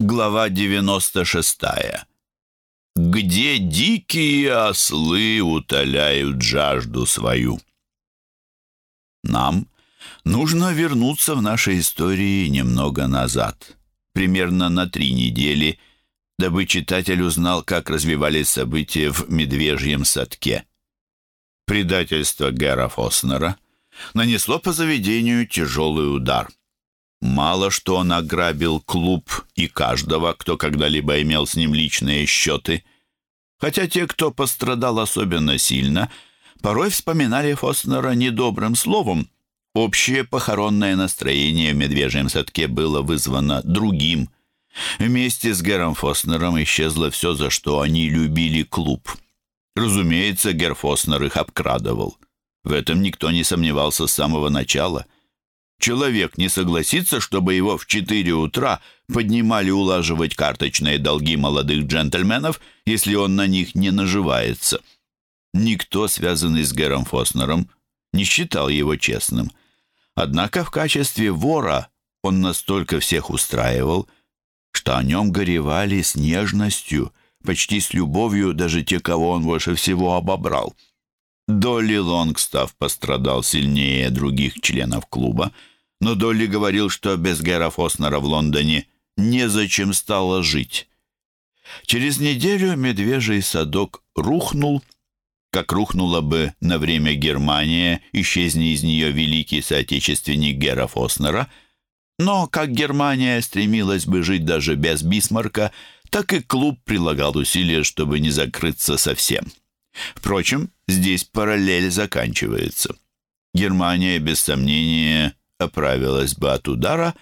Глава 96. Где дикие ослы утоляют жажду свою. Нам нужно вернуться в нашей истории немного назад, примерно на три недели, дабы читатель узнал, как развивались события в Медвежьем садке. Предательство Гэра Фоснера нанесло по заведению тяжелый удар – Мало что он ограбил клуб и каждого, кто когда-либо имел с ним личные счеты. Хотя те, кто пострадал особенно сильно, порой вспоминали Фостнера недобрым словом. Общее похоронное настроение в медвежьем садке было вызвано другим. Вместе с Гером Фостнером исчезло все, за что они любили клуб. Разумеется, Гер Фостнер их обкрадывал. В этом никто не сомневался с самого начала – Человек не согласится, чтобы его в четыре утра поднимали улаживать карточные долги молодых джентльменов, если он на них не наживается. Никто, связанный с Гэром Фоснером, не считал его честным. Однако в качестве вора он настолько всех устраивал, что о нем горевали с нежностью, почти с любовью даже те, кого он больше всего обобрал. Долли Лонгстав пострадал сильнее других членов клуба, но Долли говорил, что без Гера Фоснера в Лондоне незачем стало жить. Через неделю медвежий садок рухнул, как рухнула бы на время Германия, исчезни из нее великий соотечественник Гера Фоснера, но как Германия стремилась бы жить даже без Бисмарка, так и клуб прилагал усилия, чтобы не закрыться совсем. Впрочем, здесь параллель заканчивается. Германия, без сомнения, оправилась бы от удара,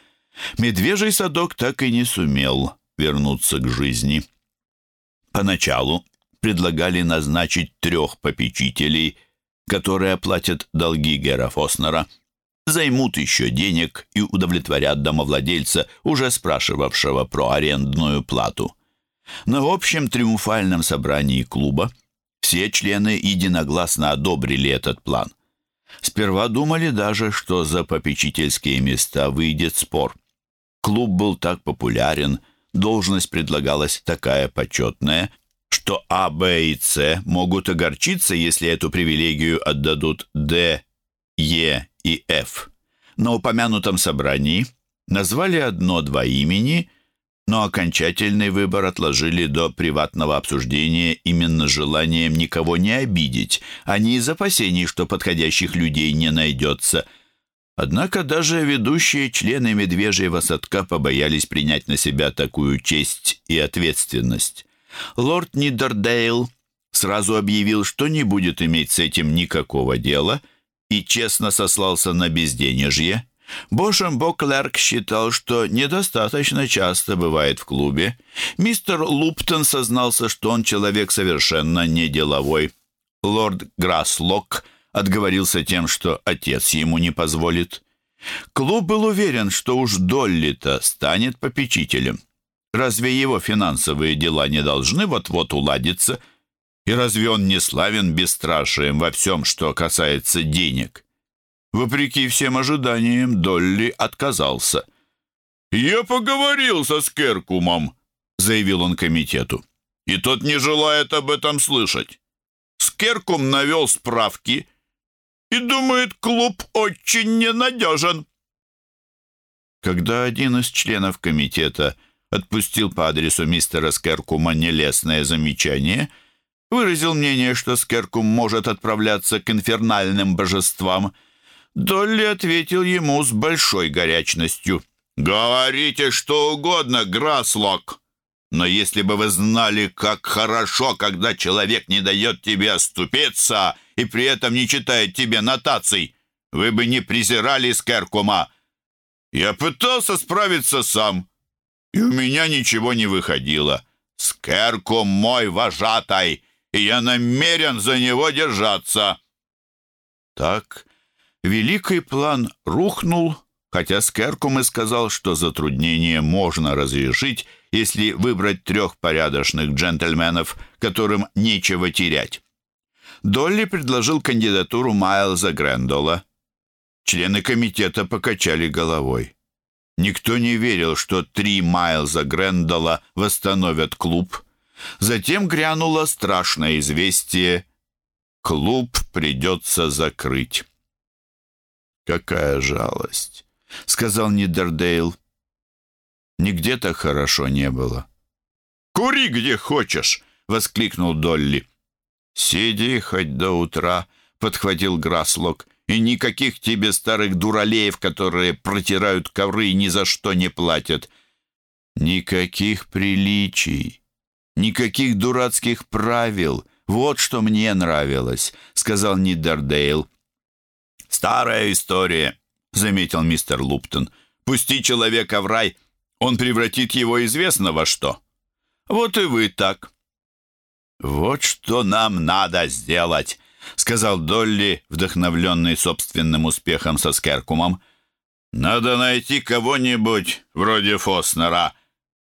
медвежий садок так и не сумел вернуться к жизни. Поначалу предлагали назначить трех попечителей, которые оплатят долги Гера Фоснера, займут еще денег и удовлетворят домовладельца, уже спрашивавшего про арендную плату. На общем триумфальном собрании клуба все члены единогласно одобрили этот план. Сперва думали даже, что за попечительские места выйдет спор. Клуб был так популярен, должность предлагалась такая почетная, что А, Б и С могут огорчиться, если эту привилегию отдадут Д, Е и Ф. На упомянутом собрании назвали одно-два имени, но окончательный выбор отложили до приватного обсуждения именно желанием никого не обидеть, а не из опасений, что подходящих людей не найдется. Однако даже ведущие члены медвежьего садка побоялись принять на себя такую честь и ответственность. Лорд Нидердейл сразу объявил, что не будет иметь с этим никакого дела, и честно сослался на безденежье, Бошем Боклерк считал, что недостаточно часто бывает в клубе. Мистер Луптон сознался, что он человек совершенно не деловой. Лорд Грасслок отговорился тем, что отец ему не позволит. Клуб был уверен, что уж Долли-то станет попечителем. Разве его финансовые дела не должны вот-вот уладиться? И разве он не славен бесстрашием во всем, что касается денег? Вопреки всем ожиданиям, Долли отказался. «Я поговорил со Скеркумом», — заявил он комитету. «И тот не желает об этом слышать. Скеркум навел справки и думает, клуб очень ненадежен». Когда один из членов комитета отпустил по адресу мистера Скеркума нелестное замечание, выразил мнение, что Скеркум может отправляться к инфернальным божествам — Долли ответил ему с большой горячностью. «Говорите что угодно, Граслок, но если бы вы знали, как хорошо, когда человек не дает тебе оступиться и при этом не читает тебе нотаций, вы бы не презирали Скеркума. Я пытался справиться сам, и у меня ничего не выходило. Скеркум мой вожатай, и я намерен за него держаться». Так Великий план рухнул, хотя Скеркум и сказал, что затруднение можно разрешить, если выбрать трех порядочных джентльменов, которым нечего терять. Долли предложил кандидатуру Майлза Грэндола. Члены комитета покачали головой. Никто не верил, что три Майлза Грендала восстановят клуб. Затем грянуло страшное известие. Клуб придется закрыть. «Какая жалость!» — сказал Нидердейл. Нигде так хорошо не было. «Кури где хочешь!» — воскликнул Долли. «Сиди хоть до утра», — подхватил Граслок. «И никаких тебе старых дуралеев, которые протирают ковры и ни за что не платят. Никаких приличий, никаких дурацких правил. Вот что мне нравилось», — сказал Нидердейл. «Старая история», — заметил мистер Луптон. «Пусти человека в рай, он превратит его известно во что». «Вот и вы так». «Вот что нам надо сделать», — сказал Долли, вдохновленный собственным успехом со Скеркумом. «Надо найти кого-нибудь вроде Фоснера,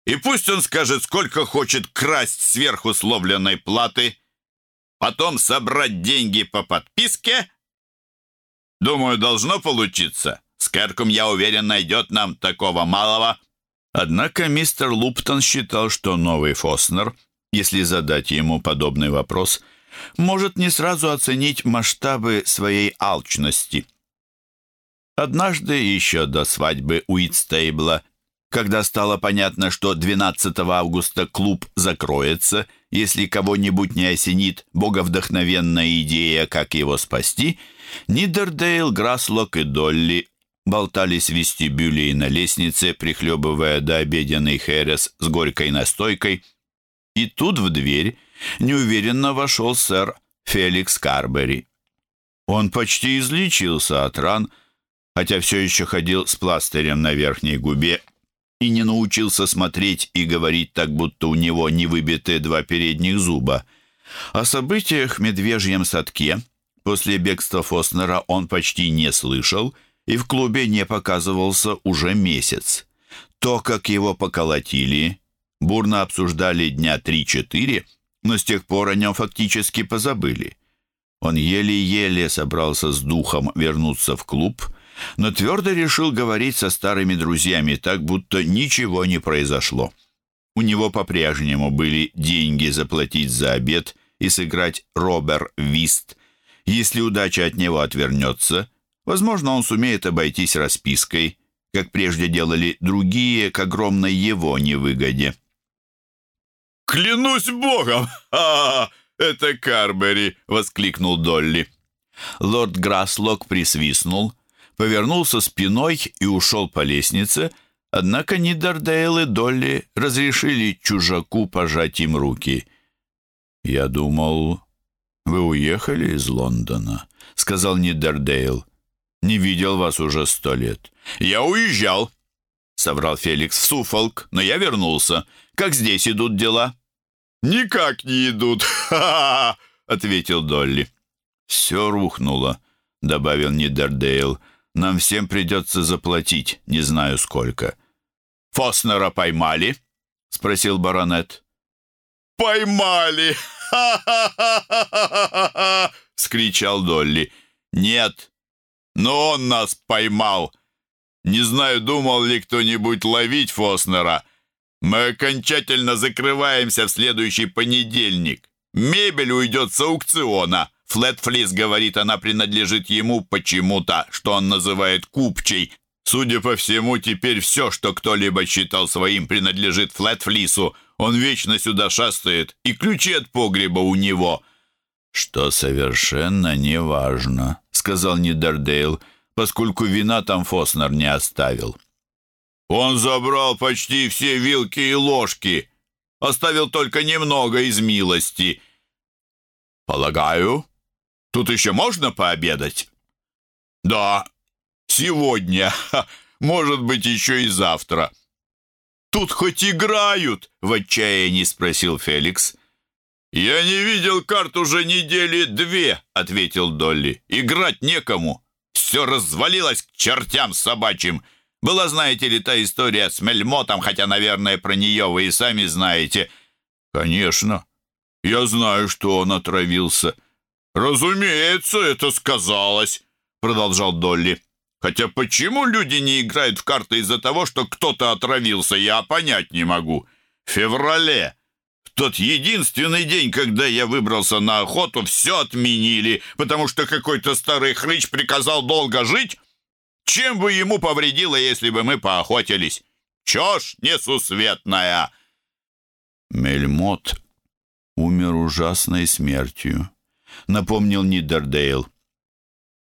и пусть он скажет, сколько хочет красть сверху словленной платы, потом собрать деньги по подписке. Думаю, должно получиться. Скеркум, я уверен, найдет нам такого малого». Однако мистер Луптон считал, что новый Фоснер — если задать ему подобный вопрос, может не сразу оценить масштабы своей алчности. Однажды, еще до свадьбы Уитстейбла, когда стало понятно, что 12 августа клуб закроется, если кого-нибудь не осенит боговдохновенная идея, как его спасти, Нидердейл, Граслок и Долли болтались в вестибюле и на лестнице, прихлебывая до обеденный херес с горькой настойкой – и тут в дверь неуверенно вошел сэр Феликс Карбери. Он почти излечился от ран, хотя все еще ходил с пластырем на верхней губе и не научился смотреть и говорить так, будто у него не выбиты два передних зуба. О событиях в медвежьем садке после бегства Фоснера он почти не слышал и в клубе не показывался уже месяц. То, как его поколотили, бурно обсуждали дня три-четыре, но с тех пор о нем фактически позабыли. Он еле-еле собрался с духом вернуться в клуб, но твердо решил говорить со старыми друзьями так, будто ничего не произошло. У него по-прежнему были деньги заплатить за обед и сыграть Робер Вист. Если удача от него отвернется, возможно, он сумеет обойтись распиской, как прежде делали другие к огромной его невыгоде. «Клянусь богом! Ха это Карбери!» — воскликнул Долли. Лорд Граслок присвистнул, повернулся спиной и ушел по лестнице, однако Нидердейл и Долли разрешили чужаку пожать им руки. «Я думал, вы уехали из Лондона», — сказал Нидердейл. «Не видел вас уже сто лет». «Я уезжал», — соврал Феликс, — «в Суфолк, но я вернулся. Как здесь идут дела?» «Никак не идут, ха-ха-ха!» — ответил Долли. «Все рухнуло», — добавил Нидердейл. «Нам всем придется заплатить, не знаю сколько». «Фоснера поймали?» — спросил баронет. «Поймали! Ха-ха-ха-ха-ха!» — скричал Долли. «Нет, но он нас поймал. Не знаю, думал ли кто-нибудь ловить Фоснера, мы окончательно закрываемся в следующий понедельник. Мебель уйдет с аукциона. Флетфлис говорит, она принадлежит ему почему-то, что он называет купчей. Судя по всему, теперь все, что кто-либо считал своим, принадлежит Флетфлису. Он вечно сюда шастает, и ключи от погреба у него. «Что совершенно неважно», — сказал Нидердейл, поскольку вина там Фоснер не оставил. Он забрал почти все вилки и ложки, оставил только немного из милости. Полагаю, тут еще можно пообедать? Да, сегодня, может быть, еще и завтра. Тут хоть играют, в отчаянии спросил Феликс. «Я не видел карт уже недели две», — ответил Долли. «Играть некому. Все развалилось к чертям собачьим. Была, знаете ли, та история с Мельмотом, хотя, наверное, про нее вы и сами знаете». «Конечно. Я знаю, что он отравился». «Разумеется, это сказалось», — продолжал Долли. Хотя почему люди не играют в карты из-за того, что кто-то отравился, я понять не могу. В феврале, в тот единственный день, когда я выбрался на охоту, все отменили, потому что какой-то старый хрыч приказал долго жить. Чем бы ему повредило, если бы мы поохотились? Чушь несусветная!» Мельмот умер ужасной смертью, напомнил Нидердейл.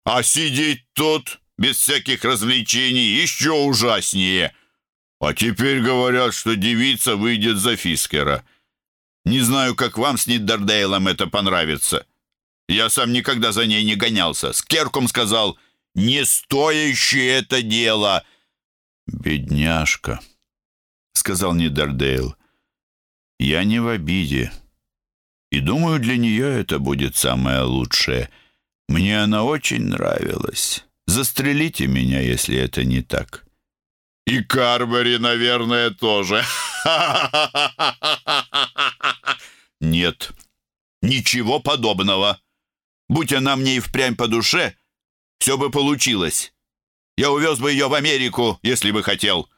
«А сидеть тут без всяких развлечений еще ужаснее. А теперь говорят, что девица выйдет за Фискера. Не знаю, как вам с Нидердейлом это понравится. Я сам никогда за ней не гонялся. С Керком сказал, не стоящее это дело». «Бедняжка», — сказал Нидердейл. «Я не в обиде. И думаю, для нее это будет самое лучшее. Мне она очень нравилась. Застрелите меня, если это не так». «И Карбери, наверное, тоже». «Нет, ничего подобного. Будь она мне и впрямь по душе, все бы получилось. Я увез бы ее в Америку, если бы хотел».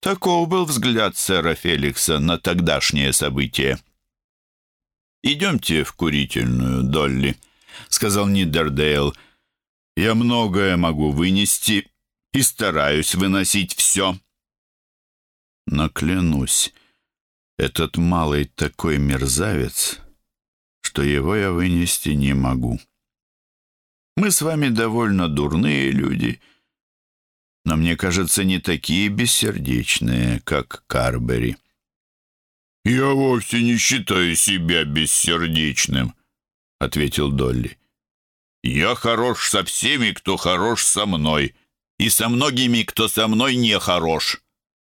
Таков был взгляд сэра Феликса на тогдашнее событие. «Идемте в курительную, Долли», — сказал Нидердейл. «Я многое могу вынести и стараюсь выносить все». Но клянусь, этот малый такой мерзавец, что его я вынести не могу. Мы с вами довольно дурные люди, но мне кажется, не такие бессердечные, как Карбери». «Я вовсе не считаю себя бессердечным», — ответил Долли. «Я хорош со всеми, кто хорош со мной, и со многими, кто со мной не хорош.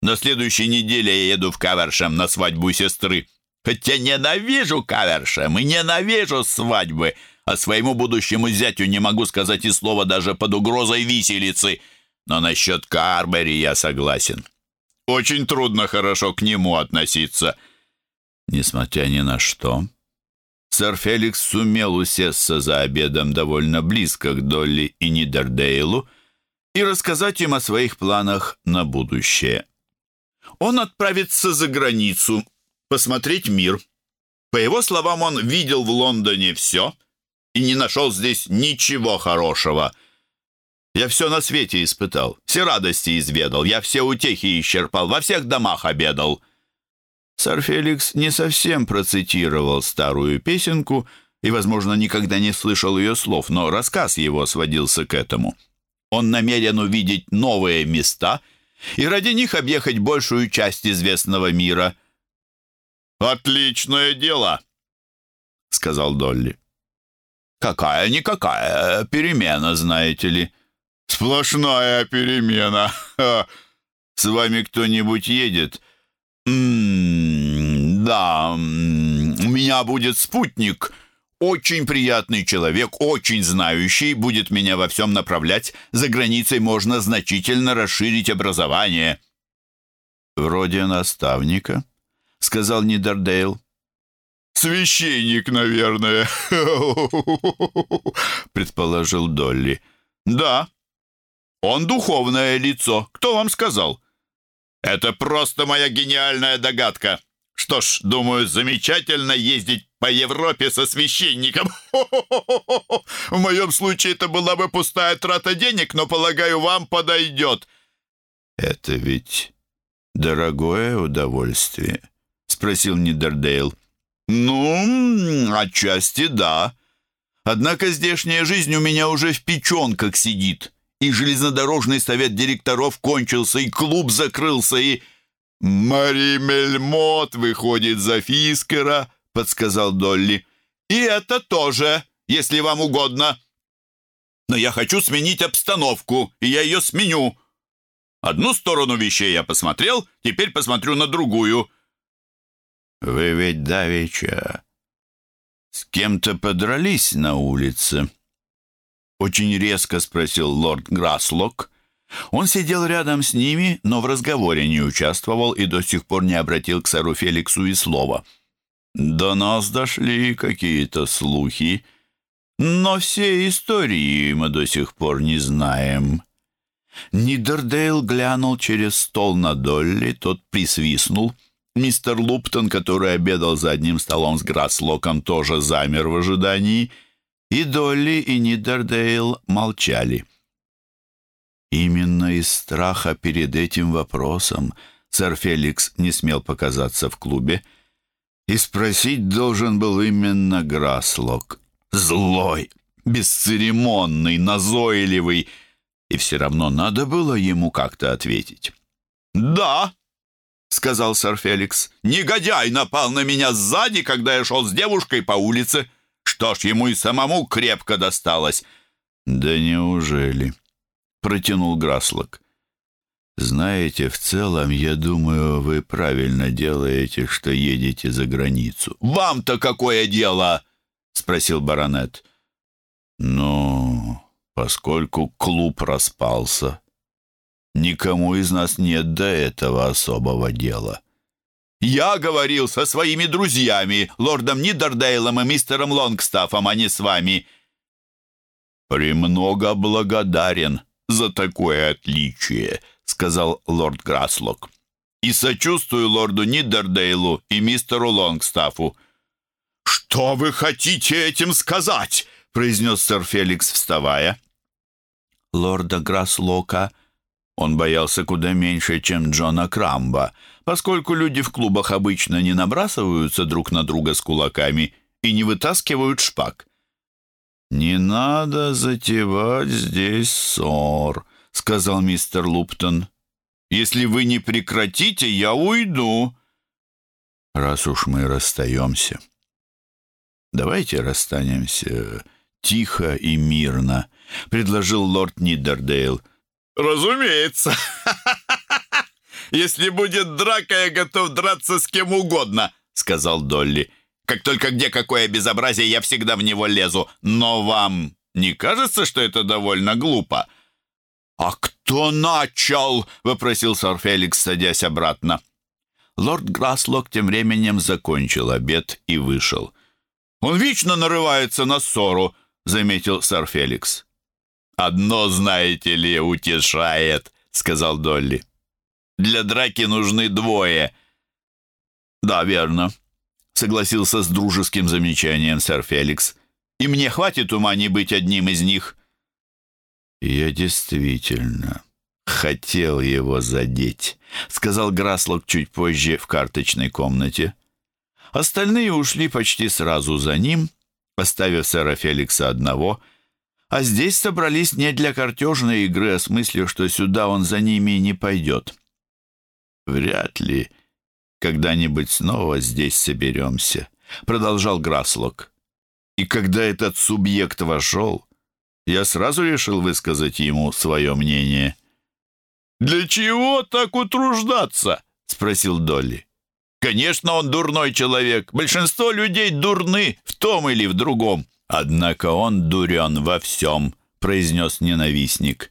На следующей неделе я еду в Кавершем на свадьбу сестры. Хотя ненавижу Кавершем и ненавижу свадьбы, а своему будущему зятю не могу сказать и слова даже под угрозой виселицы. Но насчет Карбери я согласен. Очень трудно хорошо к нему относиться». Несмотря ни на что, сэр Феликс сумел усесться за обедом довольно близко к Долли и Нидердейлу и рассказать им о своих планах на будущее. Он отправится за границу, посмотреть мир. По его словам, он видел в Лондоне все и не нашел здесь ничего хорошего. Я все на свете испытал, все радости изведал, я все утехи исчерпал, во всех домах обедал. Сэр Феликс не совсем процитировал старую песенку и, возможно, никогда не слышал ее слов, но рассказ его сводился к этому. Он намерен увидеть новые места и ради них объехать большую часть известного мира. «Отличное дело!» — сказал Долли. «Какая-никакая перемена, знаете ли». «Сплошная перемена. С вами кто-нибудь едет?» «Да, у меня будет спутник. Очень приятный человек, очень знающий, будет меня во всем направлять. За границей можно значительно расширить образование». «Вроде наставника», — сказал Нидердейл. «Священник, наверное», — предположил Долли. «Да, он духовное лицо. Кто вам сказал?» Это просто моя гениальная догадка. Что ж, думаю, замечательно ездить по Европе со священником. В моем случае это была бы пустая трата денег, но, полагаю, вам подойдет. Это ведь дорогое удовольствие, спросил Нидердейл. Ну, отчасти да. Однако здешняя жизнь у меня уже в печенках сидит и железнодорожный совет директоров кончился, и клуб закрылся, и... «Мари Мельмот выходит за Фискера», — подсказал Долли. «И это тоже, если вам угодно. Но я хочу сменить обстановку, и я ее сменю. Одну сторону вещей я посмотрел, теперь посмотрю на другую». «Вы ведь давеча с кем-то подрались на улице?» Очень резко спросил лорд Граслок. Он сидел рядом с ними, но в разговоре не участвовал и до сих пор не обратил к сэру Феликсу и слова. «До нас дошли какие-то слухи. Но все истории мы до сих пор не знаем». Нидердейл глянул через стол на Долли, тот присвистнул. Мистер Луптон, который обедал за одним столом с Грасслоком, тоже замер в ожидании. И Долли, и Нидердейл молчали. Именно из страха перед этим вопросом сэр Феликс не смел показаться в клубе. И спросить должен был именно Граслок. Злой, бесцеремонный, назойливый — и все равно надо было ему как-то ответить. «Да», — сказал сэр Феликс, — «негодяй напал на меня сзади, когда я шел с девушкой по улице. Что ж, ему и самому крепко досталось». «Да неужели?» — протянул Граслок. «Знаете, в целом, я думаю, вы правильно делаете, что едете за границу». «Вам-то какое дело?» — спросил баронет. «Ну, поскольку клуб распался. Никому из нас нет до этого особого дела. Я говорил со своими друзьями, лордом Нидердейлом и мистером Лонгстафом, а не с вами. «Премного благодарен за такое отличие», — сказал лорд Граслок. «И сочувствую лорду Нидердейлу и мистеру Лонгстафу». «Что вы хотите этим сказать?» — произнес сэр Феликс, вставая. Лорда Граслока он боялся куда меньше, чем Джона Крамба, поскольку люди в клубах обычно не набрасываются друг на друга с кулаками и не вытаскивают шпаг. «Не надо затевать здесь ссор», — сказал мистер Луптон. «Если вы не прекратите, я уйду». «Раз уж мы расстаемся, давайте расстанемся тихо и мирно», — предложил лорд Нидердейл. «Разумеется. Если будет драка, я готов драться с кем угодно», — сказал Долли. «Как только где какое безобразие, я всегда в него лезу. Но вам не кажется, что это довольно глупо?» «А кто начал?» — вопросил сэр Феликс, садясь обратно. Лорд Граслок тем временем закончил обед и вышел. «Он вечно нарывается на ссору», — заметил сэр Феликс. «Одно, знаете ли, утешает», — сказал Долли. «Для драки нужны двое». «Да, верно», — согласился с дружеским замечанием сэр Феликс. «И мне хватит ума не быть одним из них». «Я действительно хотел его задеть», — сказал Граслок чуть позже в карточной комнате. Остальные ушли почти сразу за ним — оставив сэра Феликса одного, а здесь собрались не для картежной игры, а с мыслью, что сюда он за ними не пойдет. «Вряд ли когда-нибудь снова здесь соберемся», — продолжал Граслок. «И когда этот субъект вошел, я сразу решил высказать ему свое мнение». «Для чего так утруждаться?» — спросил Долли. Конечно, он дурной человек. Большинство людей дурны в том или в другом. Однако он дурен во всем, произнес ненавистник.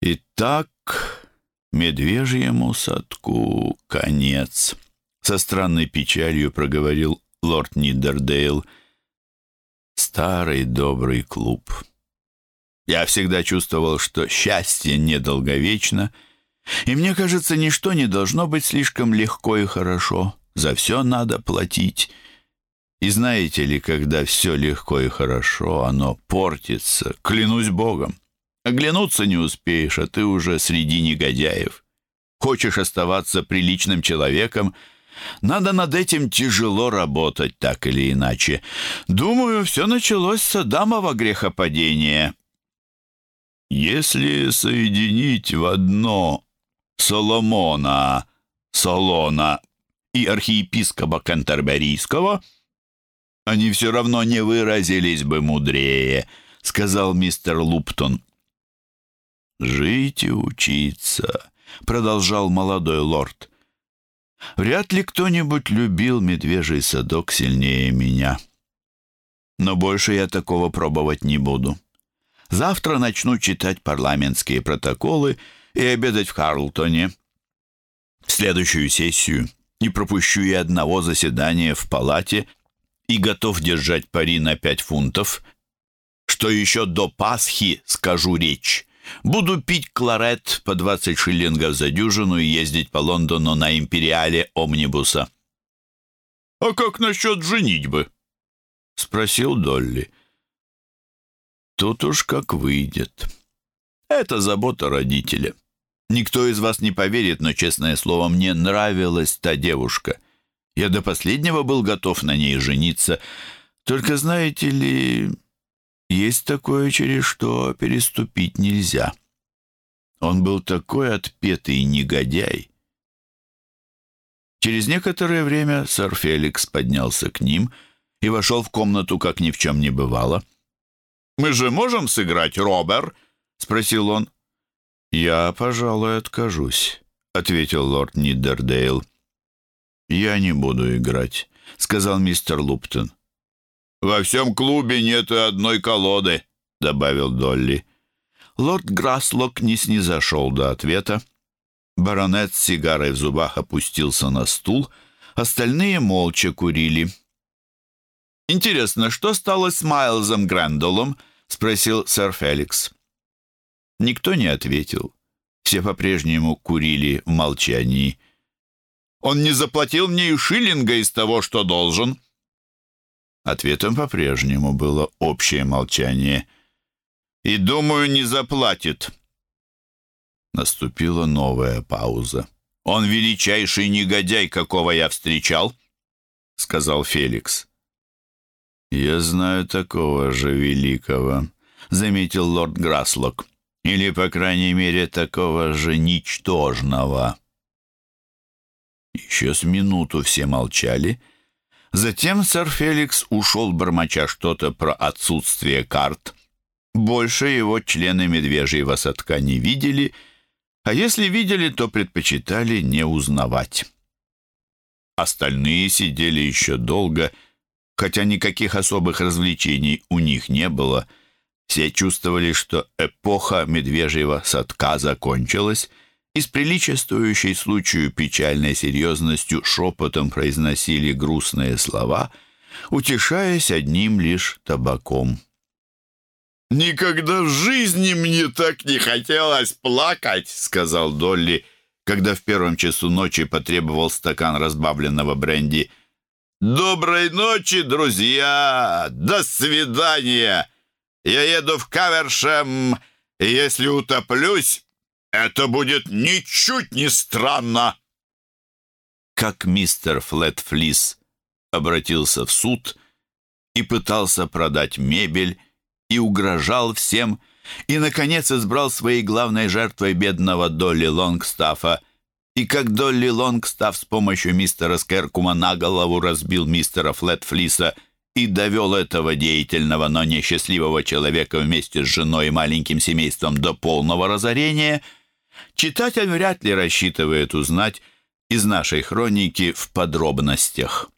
Итак, медвежьему садку конец. Со странной печалью проговорил лорд Нидердейл. Старый добрый клуб. Я всегда чувствовал, что счастье недолговечно — и мне кажется, ничто не должно быть слишком легко и хорошо. За все надо платить. И знаете ли, когда все легко и хорошо, оно портится, клянусь Богом. Оглянуться не успеешь, а ты уже среди негодяев. Хочешь оставаться приличным человеком, надо над этим тяжело работать, так или иначе. Думаю, все началось с Адамова грехопадения. Если соединить в одно Соломона Солона и архиепископа Кантерберийского, они все равно не выразились бы мудрее, сказал мистер Луптон. «Жить и учиться», — продолжал молодой лорд. «Вряд ли кто-нибудь любил медвежий садок сильнее меня. Но больше я такого пробовать не буду. Завтра начну читать парламентские протоколы и обедать в Харлтоне. В следующую сессию не пропущу и одного заседания в палате и готов держать пари на пять фунтов, что еще до Пасхи скажу речь. Буду пить кларет по 20 шиллингов за дюжину и ездить по Лондону на империале омнибуса». «А как насчет женитьбы?» — спросил Долли. «Тут уж как выйдет. Это забота родителя. Никто из вас не поверит, но, честное слово, мне нравилась та девушка. Я до последнего был готов на ней жениться. Только, знаете ли, есть такое, через что переступить нельзя. Он был такой отпетый негодяй. Через некоторое время сэр Феликс поднялся к ним и вошел в комнату, как ни в чем не бывало. «Мы же можем сыграть, Робер?» — спросил он. «Я, пожалуй, откажусь», — ответил лорд Нидердейл. «Я не буду играть», — сказал мистер Луптон. «Во всем клубе нет одной колоды», — добавил Долли. Лорд Граслок не снизошел до ответа. Баронет с сигарой в зубах опустился на стул, остальные молча курили. «Интересно, что стало с Майлзом Грэндолом?» — спросил сэр Феликс. Никто не ответил. Все по-прежнему курили в молчании. «Он не заплатил мне и шиллинга из того, что должен», Ответом по-прежнему было общее молчание. «И, думаю, не заплатит». Наступила новая пауза. «Он величайший негодяй, какого я встречал», — сказал Феликс. «Я знаю такого же великого», — заметил лорд Граслок. «Или, по крайней мере, такого же ничтожного». Еще с минуту все молчали, — Затем сэр Феликс ушел, бормоча что-то про отсутствие карт. Больше его члены медвежьего садка не видели, а если видели, то предпочитали не узнавать. Остальные сидели еще долго, хотя никаких особых развлечений у них не было. Все чувствовали, что эпоха медвежьего садка закончилась, и с приличествующей случаю печальной серьезностью шепотом произносили грустные слова, утешаясь одним лишь табаком. «Никогда в жизни мне так не хотелось плакать», — сказал Долли, когда в первом часу ночи потребовал стакан разбавленного бренди. «Доброй ночи, друзья! До свидания! Я еду в Кавершем, и если утоплюсь, это будет ничуть не странно. Как мистер Флетфлис обратился в суд и пытался продать мебель и угрожал всем, и, наконец, избрал своей главной жертвой бедного Долли Лонгстафа, и как Долли Лонгстаф с помощью мистера Скеркума на голову разбил мистера Флетфлиса и довел этого деятельного, но несчастливого человека вместе с женой и маленьким семейством до полного разорения – Читатель вряд ли рассчитывает узнать из нашей хроники в подробностях.